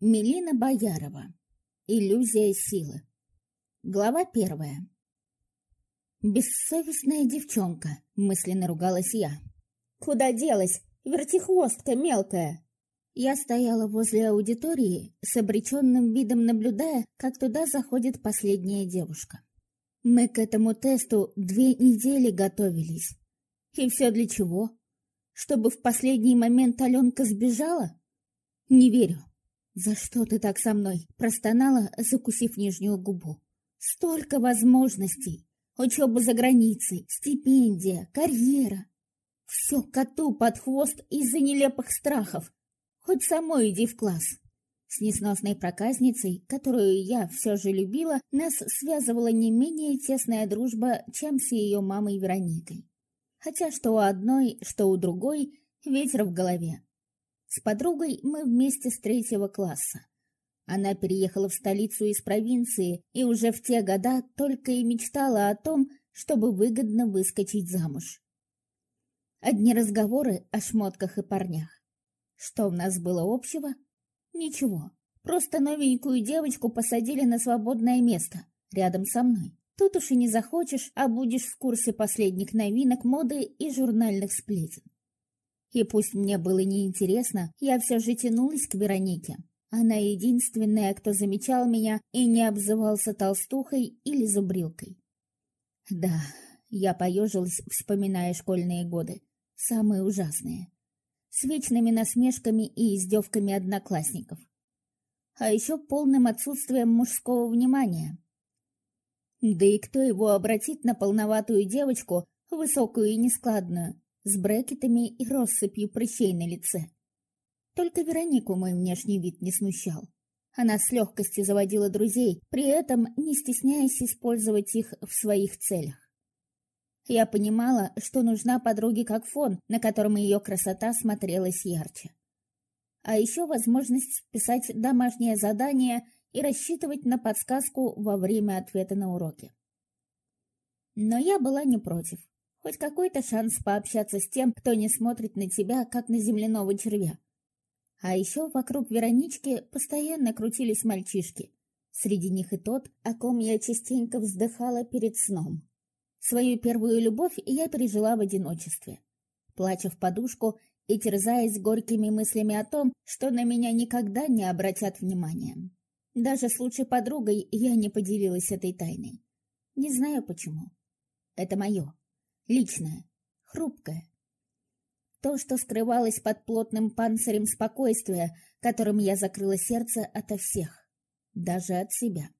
Милина Боярова. Иллюзия силы. Глава первая. «Бессовестная девчонка», — мысленно ругалась я. «Куда делась? Вертихвостка мелкая!» Я стояла возле аудитории, с обреченным видом наблюдая, как туда заходит последняя девушка. Мы к этому тесту две недели готовились. И все для чего? Чтобы в последний момент Аленка сбежала? Не верю. «За что ты так со мной?» — простонала, закусив нижнюю губу. «Столько возможностей! Учеба за границей, стипендия, карьера. Все коту под хвост из-за нелепых страхов. Хоть самой иди в класс». С несносной проказницей, которую я все же любила, нас связывала не менее тесная дружба, чем с ее мамой Вероникой. Хотя что у одной, что у другой ветер в голове. С подругой мы вместе с третьего класса. Она переехала в столицу из провинции и уже в те года только и мечтала о том, чтобы выгодно выскочить замуж. Одни разговоры о шмотках и парнях. Что у нас было общего? Ничего. Просто новенькую девочку посадили на свободное место, рядом со мной. Тут уж и не захочешь, а будешь в курсе последних новинок моды и журнальных сплетен. И пусть мне было неинтересно, я все же тянулась к Веронике. Она единственная, кто замечал меня и не обзывался толстухой или зубрилкой. Да, я поежилась, вспоминая школьные годы. Самые ужасные. С вечными насмешками и издевками одноклассников. А еще полным отсутствием мужского внимания. Да и кто его обратит на полноватую девочку, высокую и нескладную, с брекетами и россыпью прыщей на лице. Только Веронику мой внешний вид не смущал. Она с легкостью заводила друзей, при этом не стесняясь использовать их в своих целях. Я понимала, что нужна подруге как фон, на котором ее красота смотрелась ярче. А еще возможность писать домашнее задание и рассчитывать на подсказку во время ответа на уроки. Но я была не против. Хоть какой-то шанс пообщаться с тем, кто не смотрит на тебя, как на земляного червя. А еще вокруг Веронички постоянно крутились мальчишки. Среди них и тот, о ком я частенько вздыхала перед сном. Свою первую любовь я пережила в одиночестве. Плача в подушку и терзаясь горькими мыслями о том, что на меня никогда не обратят внимания. Даже с лучшей подругой я не поделилась этой тайной. Не знаю почему. Это мое личное, хрупкое. То, что скрывалось под плотным панцирем спокойствия, которым я закрыла сердце ото всех, даже от себя.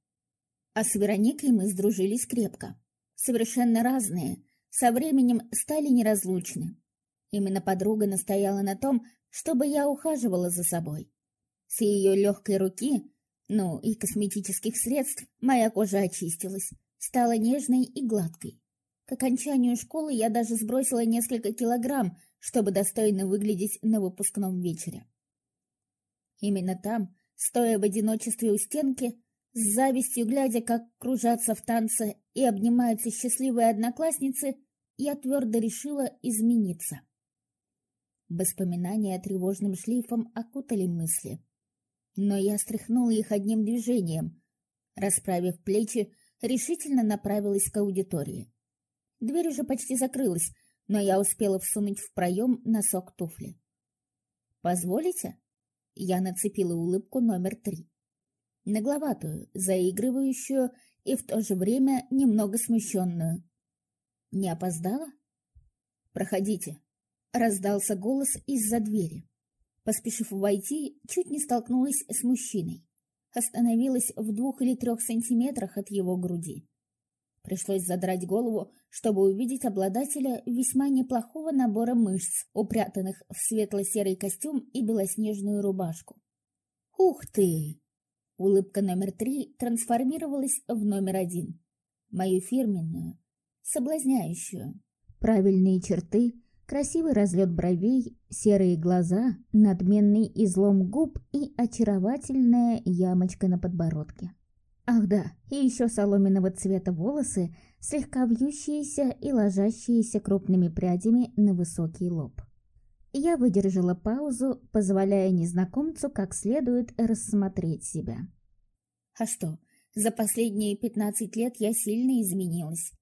А с Вероникой мы сдружились крепко. Совершенно разные, со временем стали неразлучны. Именно подруга настояла на том, чтобы я ухаживала за собой. С ее легкой руки, ну и косметических средств, моя кожа очистилась, стала нежной и гладкой. К окончанию школы я даже сбросила несколько килограмм, чтобы достойно выглядеть на выпускном вечере. Именно там, стоя в одиночестве у стенки, с завистью глядя, как кружатся в танце и обнимаются счастливые одноклассницы, я твердо решила измениться. Воспоминания тревожным шлейфом окутали мысли. Но я стряхнула их одним движением. Расправив плечи, решительно направилась к аудитории. Дверь уже почти закрылась, но я успела всунуть в проем носок туфли. «Позволите?» Я нацепила улыбку номер три. Нагловатую, заигрывающую и в то же время немного смущенную. «Не опоздала?» «Проходите», — раздался голос из-за двери. Поспешив войти, чуть не столкнулась с мужчиной. Остановилась в двух или трех сантиметрах от его груди. Пришлось задрать голову, чтобы увидеть обладателя весьма неплохого набора мышц, упрятанных в светло-серый костюм и белоснежную рубашку. «Ух ты!» Улыбка номер три трансформировалась в номер один. Мою фирменную, соблазняющую. Правильные черты, красивый разлет бровей, серые глаза, надменный излом губ и очаровательная ямочка на подбородке. Ах да, и еще соломенного цвета волосы, слегка вьющиеся и ложащиеся крупными прядями на высокий лоб. Я выдержала паузу, позволяя незнакомцу как следует рассмотреть себя. А что, за последние пятнадцать лет я сильно изменилась.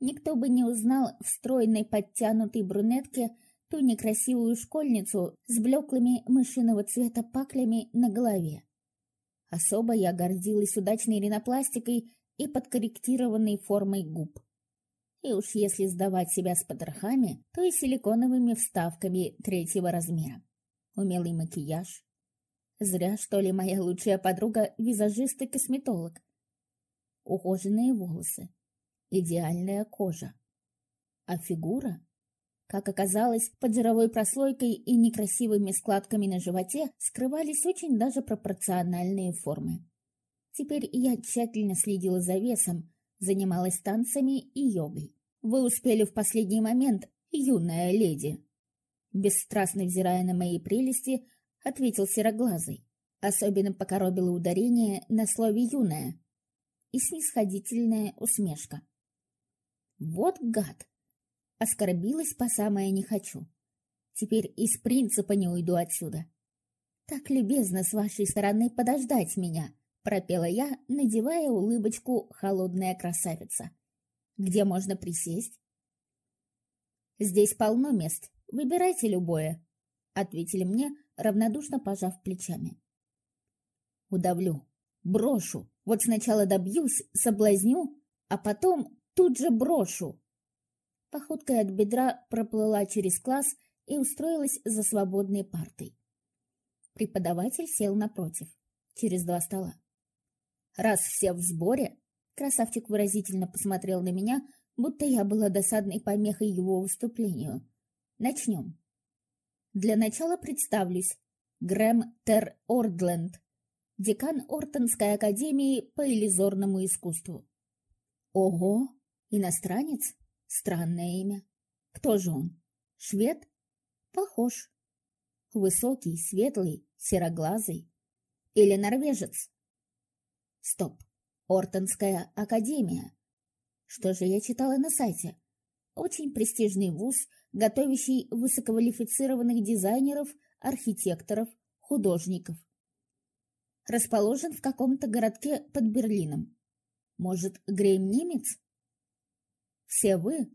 Никто бы не узнал в стройной подтянутой брюнетке ту некрасивую школьницу с блеклыми мышиного цвета паклями на голове. Особо я гордилась удачной ринопластикой и подкорректированной формой губ. И уж если сдавать себя с потрохами, то и силиконовыми вставками третьего размера. Умелый макияж. Зря, что ли, моя лучшая подруга – визажист и косметолог. Ухоженные волосы. Идеальная кожа. А фигура? Как оказалось, под жировой прослойкой и некрасивыми складками на животе скрывались очень даже пропорциональные формы. Теперь я тщательно следила за весом, занималась танцами и йогой. Вы успели в последний момент, юная леди. Бесстрастно взирая на мои прелести, ответил сероглазый. Особенно покоробило ударение на слове «юная» и снисходительная усмешка. Вот гад! Оскорбилась по самое не хочу. Теперь из принципа не уйду отсюда. Так любезно с вашей стороны подождать меня, пропела я, надевая улыбочку холодная красавица. Где можно присесть? Здесь полно мест. Выбирайте любое, ответили мне, равнодушно пожав плечами. Удавлю, брошу. Вот сначала добьюсь, соблазню, а потом тут же брошу. Походкой от бедра проплыла через класс и устроилась за свободной партой. Преподаватель сел напротив, через два стола. Раз все в сборе, красавчик выразительно посмотрел на меня, будто я была досадной помехой его выступлению. Начнем. Для начала представлюсь. Грэм Тер Ордленд, декан Ортонской академии по иллюзорному искусству. Ого, иностранец? Странное имя. Кто же он? Швед? Похож. Высокий, светлый, сероглазый. Или норвежец? Стоп. Ортонская академия. Что же я читала на сайте? Очень престижный вуз, готовящий высококвалифицированных дизайнеров, архитекторов, художников. Расположен в каком-то городке под Берлином. Может, Грейм немец? Все вы,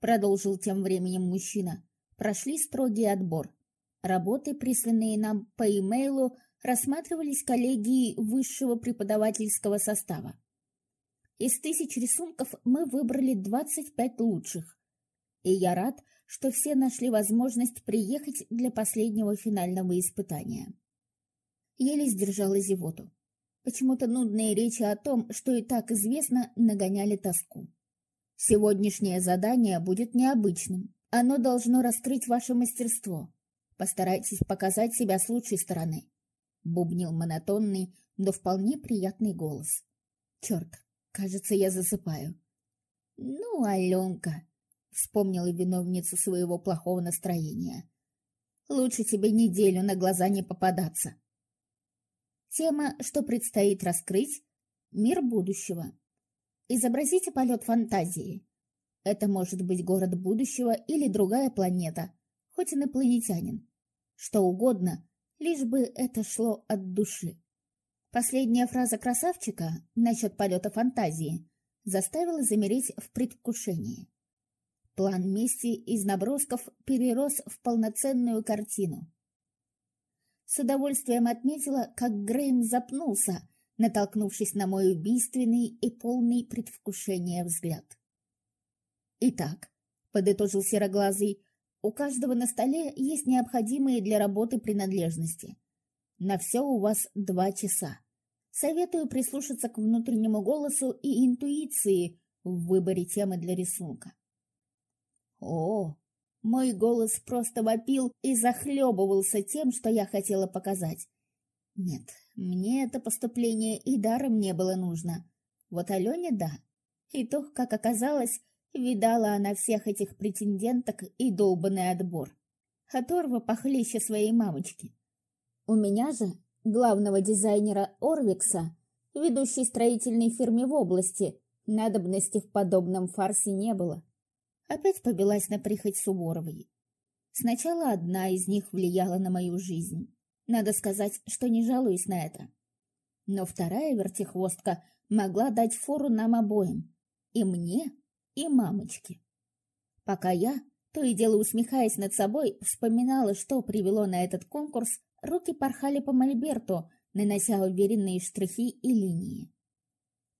продолжил тем временем мужчина, прошли строгий отбор. Работы, присланные нам по имейлу, рассматривались коллегией высшего преподавательского состава. Из тысяч рисунков мы выбрали 25 лучших. И я рад, что все нашли возможность приехать для последнего финального испытания. Еле сдержала зевоту. Почему-то нудные речи о том, что и так известно, нагоняли тоску. Сегодняшнее задание будет необычным. Оно должно раскрыть ваше мастерство. Постарайтесь показать себя с лучшей стороны. Бубнил монотонный, но вполне приятный голос. Черт, кажется, я засыпаю. Ну, Аленка, вспомнила виновница своего плохого настроения. Лучше тебе неделю на глаза не попадаться. Тема, что предстоит раскрыть — мир будущего. Изобразите полет фантазии. Это может быть город будущего или другая планета, хоть инопланетянин. Что угодно, лишь бы это шло от души. Последняя фраза красавчика насчет полета фантазии заставила замереть в предвкушении. План мести из набросков перерос в полноценную картину. С удовольствием отметила, как Грейм запнулся, натолкнувшись на мой убийственный и полный предвкушения взгляд. «Итак», — подытожил сероглазый, — «у каждого на столе есть необходимые для работы принадлежности. На все у вас два часа. Советую прислушаться к внутреннему голосу и интуиции в выборе темы для рисунка. О, мой голос просто вопил и захлебывался тем, что я хотела показать. Нет, мне это поступление и даром не было нужно. Вот Алене да. И то, как оказалось, видала она всех этих претенденток и долбанный отбор. Оторва похлеще своей мамочки. У меня же, главного дизайнера Орвикса, ведущей строительной фирме в области, надобности в подобном фарсе не было. Опять побилась на прихоть Суворовой. Сначала одна из них влияла на мою жизнь. Надо сказать, что не жалуюсь на это. Но вторая вертихвостка могла дать фору нам обоим. И мне, и мамочке. Пока я, то и дело усмехаясь над собой, вспоминала, что привело на этот конкурс, руки порхали по мольберту, нанося уверенные штрихи и линии.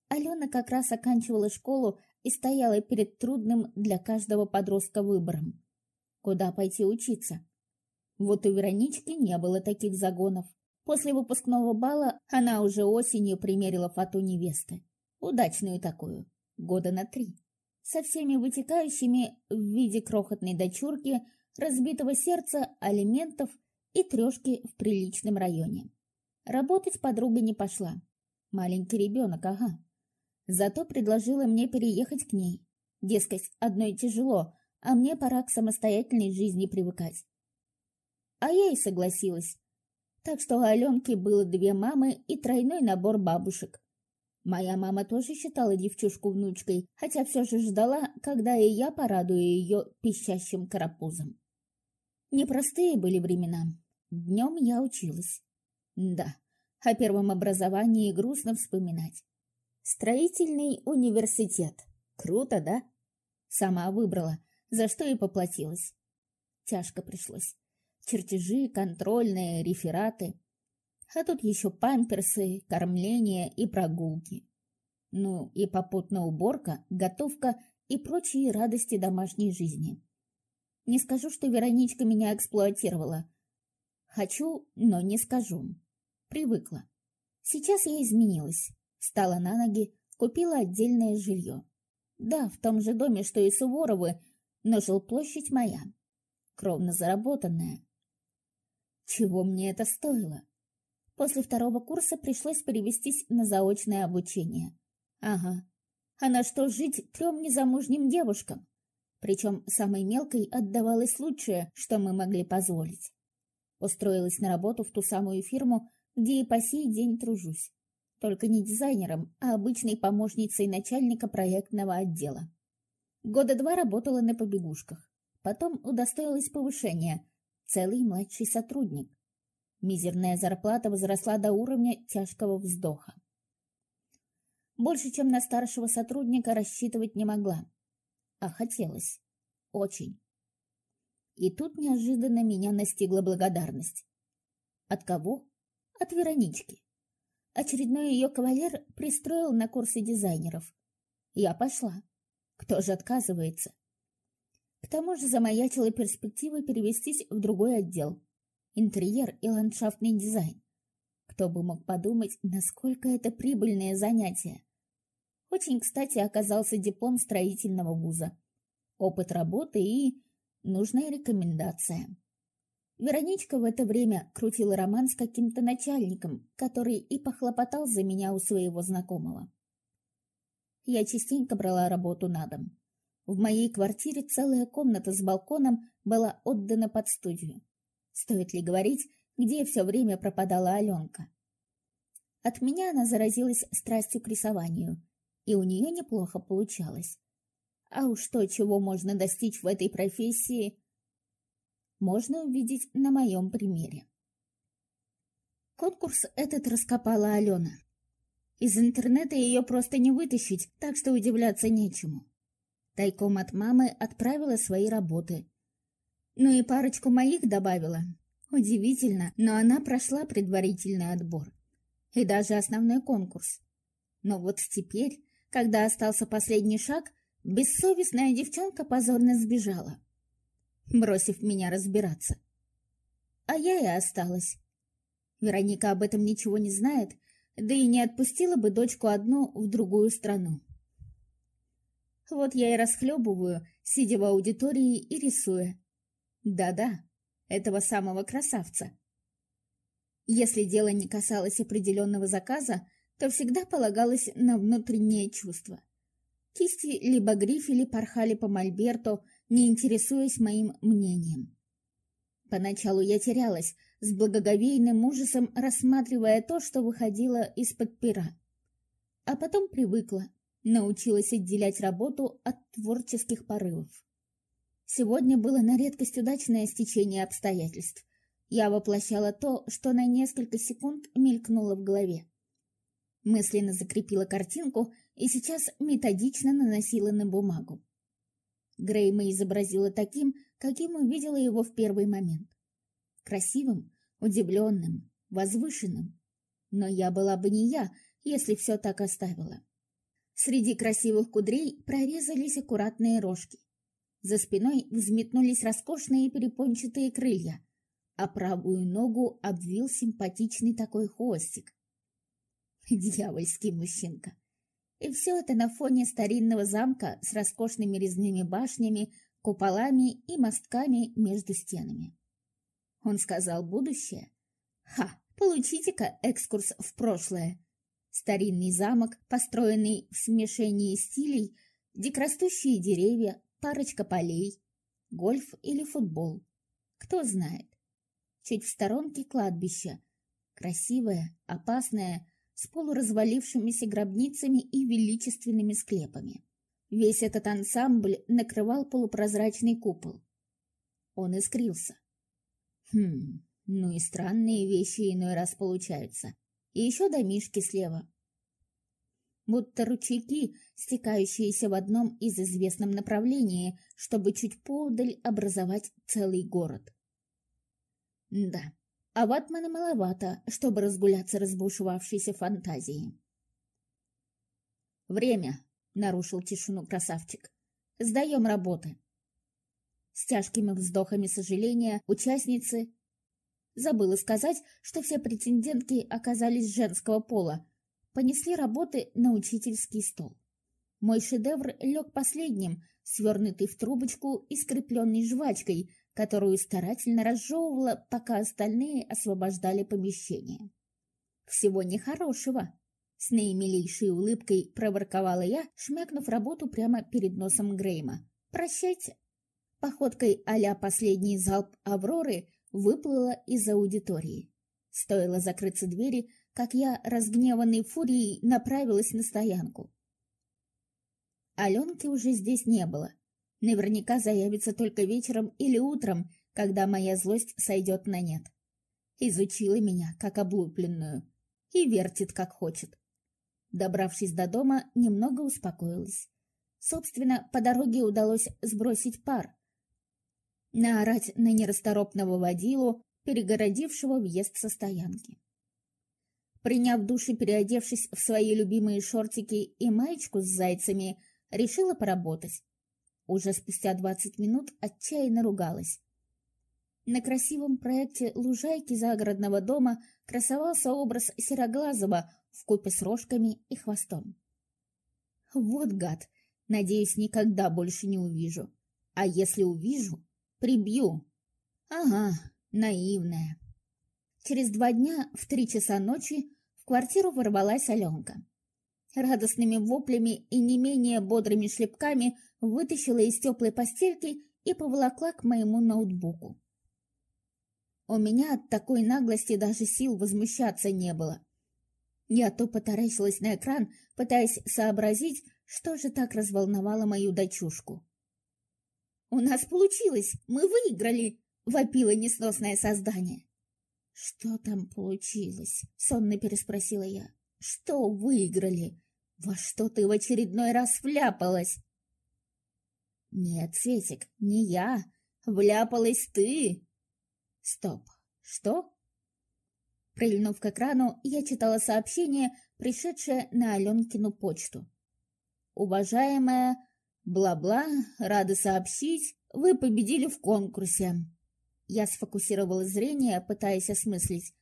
Алена как раз оканчивала школу и стояла перед трудным для каждого подростка выбором. Куда пойти учиться? Вот у Веронички не было таких загонов. После выпускного бала она уже осенью примерила фату невесты. Удачную такую, года на три. Со всеми вытекающими в виде крохотной дочурки, разбитого сердца, алиментов и трешки в приличном районе. Работать подруга не пошла. Маленький ребенок, ага. Зато предложила мне переехать к ней. Дескать, одной тяжело, а мне пора к самостоятельной жизни привыкать. А я и согласилась. Так что у Аленки было две мамы и тройной набор бабушек. Моя мама тоже считала девчушку внучкой, хотя все же ждала, когда и я порадую ее пищащим карапузом. Непростые были времена. Днем я училась. Да, о первом образовании грустно вспоминать. Строительный университет. Круто, да? Сама выбрала, за что и поплатилась. Тяжко пришлось. Чертежи, контрольные, рефераты. А тут еще памперсы, кормление и прогулки. Ну и попутная уборка, готовка и прочие радости домашней жизни. Не скажу, что Вероничка меня эксплуатировала. Хочу, но не скажу. Привыкла. Сейчас я изменилась. Встала на ноги, купила отдельное жилье. Да, в том же доме, что и Суворовы, но жилплощадь моя. Кровно заработанная. Чего мне это стоило? После второго курса пришлось перевестись на заочное обучение. Ага. А на что жить трем незамужним девушкам? Причем самой мелкой отдавалось лучшее, что мы могли позволить. Устроилась на работу в ту самую фирму, где и по сей день тружусь. Только не дизайнером, а обычной помощницей начальника проектного отдела. Года два работала на побегушках. Потом удостоилась повышения. Целый младший сотрудник. Мизерная зарплата возросла до уровня тяжкого вздоха. Больше, чем на старшего сотрудника, рассчитывать не могла. А хотелось. Очень. И тут неожиданно меня настигла благодарность. От кого? От Веронички. Очередной ее кавалер пристроил на курсы дизайнеров. Я пошла. Кто же отказывается? К тому же замаячила перспектива перевестись в другой отдел. Интерьер и ландшафтный дизайн. Кто бы мог подумать, насколько это прибыльное занятие. Очень кстати оказался диплом строительного вуза. Опыт работы и нужная рекомендация. Вероничка в это время крутила роман с каким-то начальником, который и похлопотал за меня у своего знакомого. Я частенько брала работу на дом. В моей квартире целая комната с балконом была отдана под студию. Стоит ли говорить, где все время пропадала Аленка? От меня она заразилась страстью к рисованию, и у нее неплохо получалось. А уж то, чего можно достичь в этой профессии, можно увидеть на моем примере. Конкурс этот раскопала Алена. Из интернета ее просто не вытащить, так что удивляться нечему. Тайком от мамы отправила свои работы. Ну и парочку моих добавила. Удивительно, но она прошла предварительный отбор. И даже основной конкурс. Но вот теперь, когда остался последний шаг, бессовестная девчонка позорно сбежала бросив меня разбираться. А я и осталась. Вероника об этом ничего не знает, да и не отпустила бы дочку одну в другую страну. Вот я и расхлебываю, сидя в аудитории и рисуя. Да-да, этого самого красавца. Если дело не касалось определенного заказа, то всегда полагалось на внутреннее чувство. Кисти либо грифели порхали по мольберту, не интересуясь моим мнением. Поначалу я терялась, с благоговейным ужасом рассматривая то, что выходило из-под пера. А потом привыкла, научилась отделять работу от творческих порывов. Сегодня было на редкость удачное стечение обстоятельств. Я воплощала то, что на несколько секунд мелькнуло в голове. Мысленно закрепила картинку и сейчас методично наносила на бумагу. Грейма изобразила таким, каким увидела его в первый момент. Красивым, удивленным, возвышенным. Но я была бы не я, если все так оставила. Среди красивых кудрей прорезались аккуратные рожки. За спиной взметнулись роскошные перепончатые крылья, а правую ногу обвил симпатичный такой хвостик. Дьявольский мужчинка. И все это на фоне старинного замка с роскошными резными башнями, куполами и мостками между стенами. Он сказал будущее. Ха, получите-ка экскурс в прошлое. Старинный замок, построенный в смешении стилей, дикорастущие деревья, парочка полей, гольф или футбол. Кто знает. Чуть в сторонке кладбище. Красивое, опасное, с полуразвалившимися гробницами и величественными склепами. Весь этот ансамбль накрывал полупрозрачный купол. Он искрился. Хм, ну и странные вещи иной раз получаются. И еще домишки слева. Будто ручейки, стекающиеся в одном из известном направлении, чтобы чуть поодаль образовать целый город. Да, а ватмана маловато, чтобы разгуляться разбушевавшейся фантазией. «Время!» — нарушил тишину красавчик. «Сдаем работы!» С тяжкими вздохами сожаления участницы... Забыла сказать, что все претендентки оказались женского пола. Понесли работы на учительский стол. Мой шедевр лег последним, свернутый в трубочку и скрепленный жвачкой, которую старательно разжевывала, пока остальные освобождали помещение. «Всего нехорошего!» С наимилейшей улыбкой проворковала я, шмякнув работу прямо перед носом Грейма. «Прощайте!» Походкой а последний залп «Авроры» выплыла из аудитории. Стоило закрыться двери, как я, разгневанной фурией, направилась на стоянку. Аленки уже здесь не было. Наверняка заявится только вечером или утром, когда моя злость сойдет на нет. Изучила меня, как облупленную, и вертит, как хочет. Добравшись до дома, немного успокоилась. Собственно, по дороге удалось сбросить пар. Наорать на нерасторопного водилу, перегородившего въезд со стоянки. Приняв душ и переодевшись в свои любимые шортики и маечку с зайцами, решила поработать. Уже спустя двадцать минут отчаянно ругалась. На красивом проекте лужайки загородного дома красовался образ Сероглазого в купе с рожками и хвостом. Вот гад! Надеюсь, никогда больше не увижу. А если увижу, прибью. Ага, наивная. Через два дня в три часа ночи в квартиру ворвалась Аленка. Радостными воплями и не менее бодрыми шлепками вытащила из теплой постельки и поволокла к моему ноутбуку. У меня от такой наглости даже сил возмущаться не было. Я то потаращилась на экран, пытаясь сообразить, что же так разволновало мою дочушку. «У нас получилось! Мы выиграли!» — вопило несносное создание. «Что там получилось?» — сонно переспросила я. «Что выиграли? Во что ты в очередной раз вляпалась?» «Нет, Светик, не я. Вляпалась ты!» «Стоп! Что?» Прильнув к экрану, я читала сообщение, пришедшее на Аленкину почту. «Уважаемая, бла-бла, рада сообщить, вы победили в конкурсе». Я сфокусировала зрение, пытаясь осмыслить.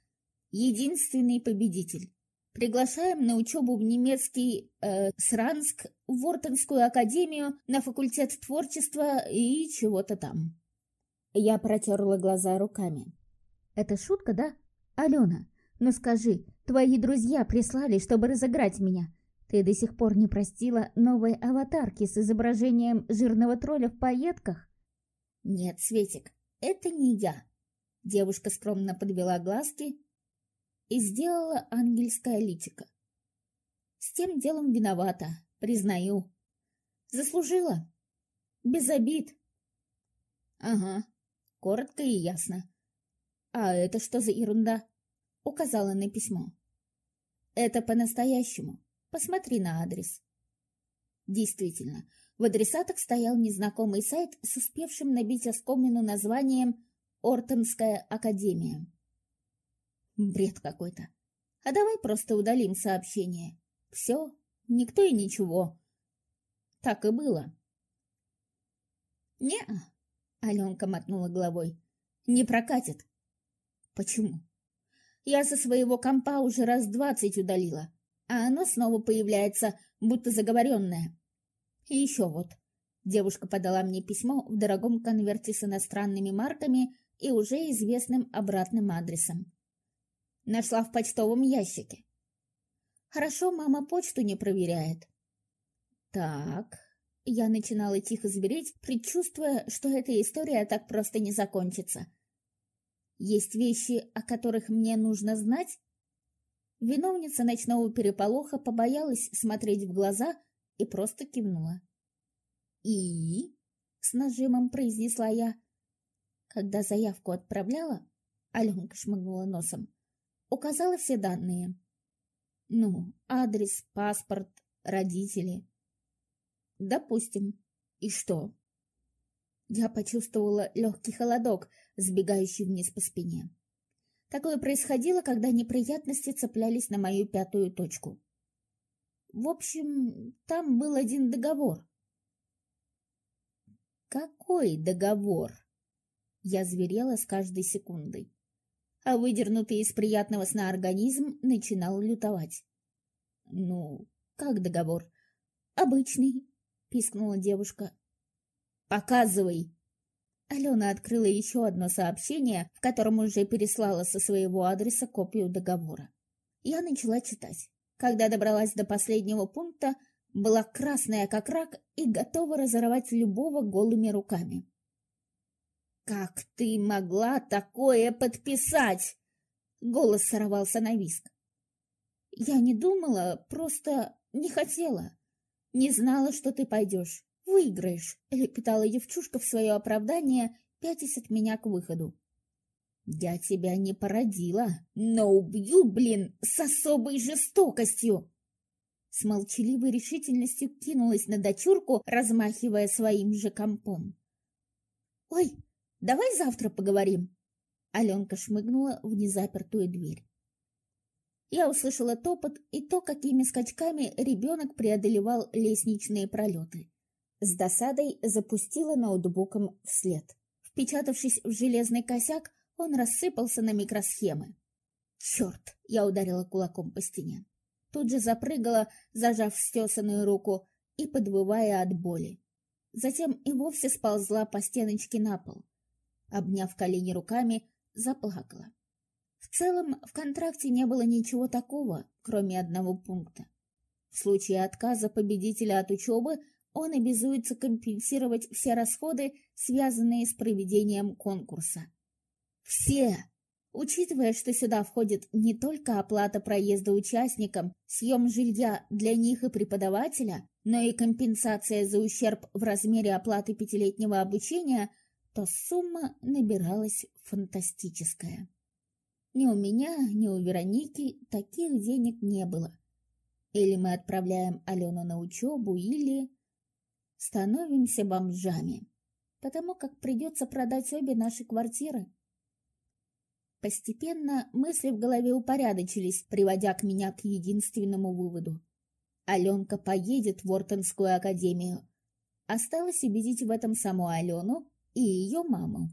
«Единственный победитель. Приглашаем на учебу в немецкий э, Сранск, в Вортонскую академию, на факультет творчества и чего-то там. Я протерла глаза руками. Это шутка, да? Алена, ну скажи, твои друзья прислали, чтобы разыграть меня. Ты до сих пор не простила новой аватарки с изображением жирного тролля в пайетках? Нет, Светик, это не я. Девушка скромно подвела глазки и сделала ангельское личико. С тем делом виновата, признаю. Заслужила. Без обид. Ага, коротко и ясно. А это что за ерунда? Указала на письмо. Это по-настоящему. Посмотри на адрес. Действительно, в адресатах стоял незнакомый сайт с успевшим набить оскомину названием «Ортонская академия». Бред какой-то. А давай просто удалим сообщение. Все, никто и ничего. Так и было. не Аленка мотнула головой. «Не прокатит». «Почему?» «Я со своего компа уже раз двадцать удалила, а оно снова появляется, будто заговоренное. И еще вот». Девушка подала мне письмо в дорогом конверте с иностранными марками и уже известным обратным адресом. Нашла в почтовом ящике. Хорошо, мама почту не проверяет. Так, я начинала тихо звереть, предчувствуя, что эта история так просто не закончится. Есть вещи, о которых мне нужно знать? Виновница ночного переполоха побоялась смотреть в глаза и просто кивнула. «И?» — с нажимом произнесла я. Когда заявку отправляла, Аленка шмыгнула носом, указала все данные. Ну, адрес, паспорт, родители. Допустим. И что? Я почувствовала легкий холодок, сбегающий вниз по спине. Такое происходило, когда неприятности цеплялись на мою пятую точку. В общем, там был один договор. Какой договор? Я зверела с каждой секундой. А выдернутый из приятного сна организм начинал лютовать. Ну, как договор? Обычный, пискнула девушка. Показывай. Алена открыла еще одно сообщение, в котором уже переслала со своего адреса копию договора. Я начала читать. Когда добралась до последнего пункта, была красная как рак и готова разорвать любого голыми руками. «Как ты могла такое подписать?» Голос сорвался на виск. «Я не думала, просто не хотела. Не знала, что ты пойдешь. Выиграешь», — лепетала девчушка в свое оправдание, пятясь от меня к выходу. «Я тебя не породила, но убью, блин, с особой жестокостью!» С молчаливой решительностью кинулась на дочурку, размахивая своим же компом. «Ой, Давай завтра поговорим. Аленка шмыгнула в незапертую дверь. Я услышала топот и то, какими скачками ребенок преодолевал лестничные пролеты. С досадой запустила ноутбуком вслед. Впечатавшись в железный косяк, он рассыпался на микросхемы. «Черт!» — я ударила кулаком по стене. Тут же запрыгала, зажав стесанную руку и подвывая от боли. Затем и вовсе сползла по стеночке на пол обняв колени руками, заплакала. В целом, в контракте не было ничего такого, кроме одного пункта. В случае отказа победителя от учебы он обязуется компенсировать все расходы, связанные с проведением конкурса. Все! Учитывая, что сюда входит не только оплата проезда участникам, съем жилья для них и преподавателя, но и компенсация за ущерб в размере оплаты пятилетнего обучения – то сумма набиралась фантастическая. Ни у меня, ни у Вероники таких денег не было. Или мы отправляем Алену на учебу, или становимся бомжами, потому как придется продать обе наши квартиры. Постепенно мысли в голове упорядочились, приводя к меня к единственному выводу. Аленка поедет в Ортонскую академию. Осталось убедить в этом саму Алену и ее маму.